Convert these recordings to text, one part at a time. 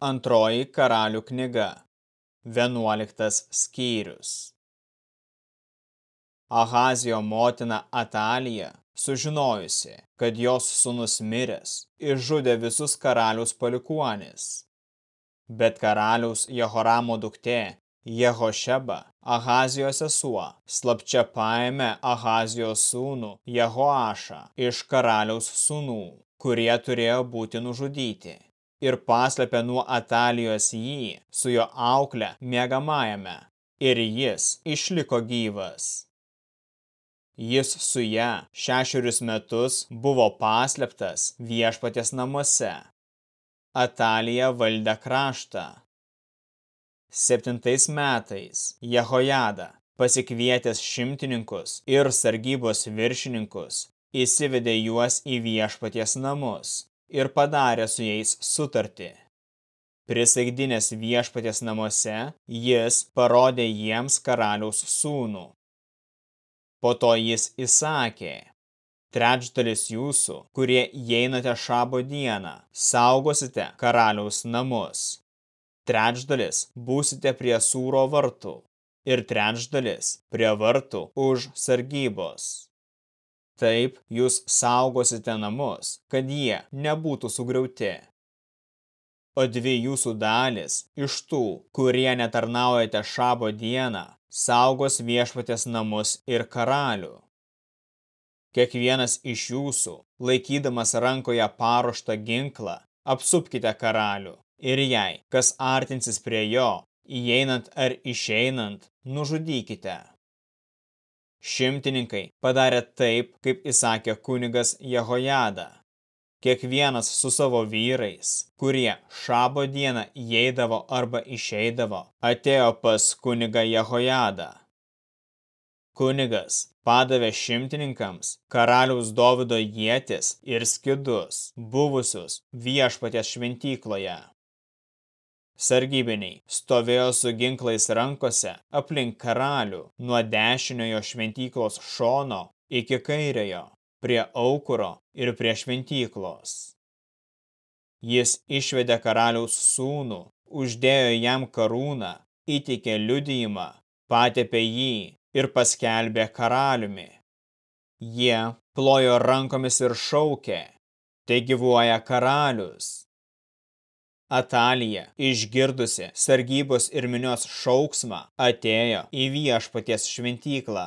Antroji karalių knyga. 11 skyrius. Ahazijo motina Atalija, sužinojusi, kad jos sunus miręs, išžudė visus karalius palikuonis. Bet karaliaus Jehoramo duktė Jehošeba, Ahazijos sesuo, slapčia paėmė Ahazijos sūnų Jehoašą iš karaliaus sūnų, kurie turėjo būti nužudyti ir paslėpė nuo Atalijos jį su jo auklę mėgamajame, ir jis išliko gyvas. Jis su ją šešerius metus buvo paslėptas viešpatės namuose. Atalija valdė kraštą. Septintais metais Jehojada, pasikvietęs šimtininkus ir sargybos viršininkus, įsivedė juos į viešpaties namus ir padarė su jais sutartį. Prisaigdinės viešpatės namuose, jis parodė jiems karaliaus sūnų. Po to jis įsakė, trečdalis jūsų, kurie įeinate šabo dieną, saugosite karaliaus namus. Trečdalis būsite prie sūro vartų ir trečdalis prie vartų už sargybos. Taip jūs saugosite namus, kad jie nebūtų sugriauti. O dvi jūsų dalis iš tų, kurie netarnaujate šabo dieną, saugos viešpatės namus ir karalių. Kiekvienas iš jūsų, laikydamas rankoje paruoštą ginklą, apsupkite karalių ir jei, kas artinsis prie jo, įeinant ar išeinant, nužudykite. Šimtininkai padarė taip, kaip įsakė kunigas Jehojada. Kiekvienas su savo vyrais, kurie šabo dieną įeidavo arba išeidavo, atėjo pas kunigą Jehojadą. Kunigas padavė šimtininkams karaliaus Dovido jėtis ir skidus, buvusius viešpatės šventykloje. Sargybiniai stovėjo su ginklais rankose aplink karalių nuo dešiniojo šventyklos šono iki kairiojo, prie aukuro ir prie šventyklos. Jis išvedė karaliaus sūnų, uždėjo jam karūną, įteikė liudijimą, patepė jį ir paskelbė karaliumi. Jie plojo rankomis ir šaukė, tai gyvuoja karalius. Atalija, išgirdusi sargybos ir minios šauksmą, atėjo į viešpaties šventyklą.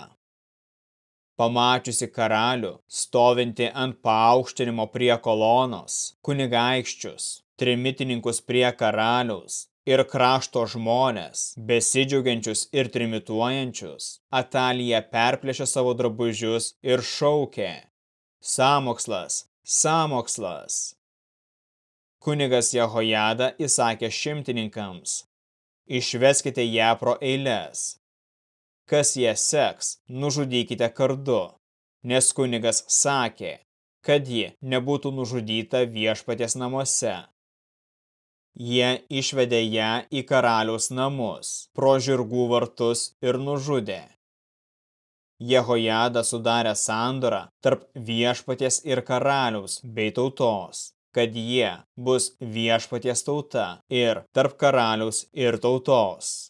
Pamačiusi karalių, stovinti ant paaukštinimo prie kolonos, kunigaikščius, trimitininkus prie karaliaus ir krašto žmonės, besidžiaugiančius ir trimituojančius, Atalija perplėšė savo drabužius ir šaukė. Samokslas, samokslas. Kunigas Jehojada įsakė šimtininkams, išveskite ją pro eilės. Kas ją seks, nužudykite kardu, nes kunigas sakė, kad ji nebūtų nužudyta viešpatės namuose. Jie išvedė ją į karaliaus namus, pro žirgų vartus ir nužudė. Jehojada sudarė sandorą tarp viešpaties ir karaliaus bei tautos kad jie bus viešpaties tauta ir tarp karaliaus ir tautos.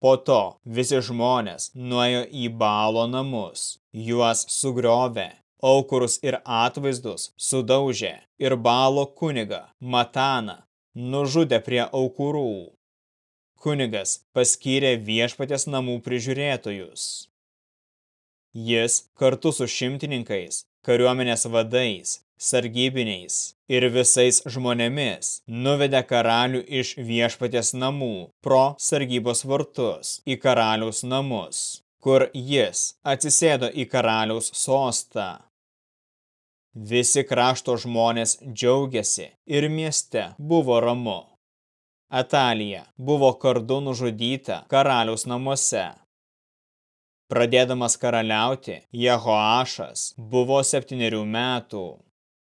Po to visi žmonės nuėjo į balo namus, juos sugriovė, aukurus ir atvaizdus sudaužė ir balo kuniga Mataną nužudė prie aukurų. Kunigas paskyrė viešpatės namų prižiūrėtojus. Jis kartu su šimtininkais, kariuomenės vadais sargybiniais ir visais žmonėmis nuvedė karalių iš viešpatės namų pro sargybos vartus į karaliaus namus, kur jis atsisėdo į karaliaus sostą. Visi krašto žmonės džiaugiasi ir mieste buvo ramu. Atalija buvo kardu nužudyta karaliaus namuose. Pradėdamas karaliauti, Jehoašas buvo septyniarių metų.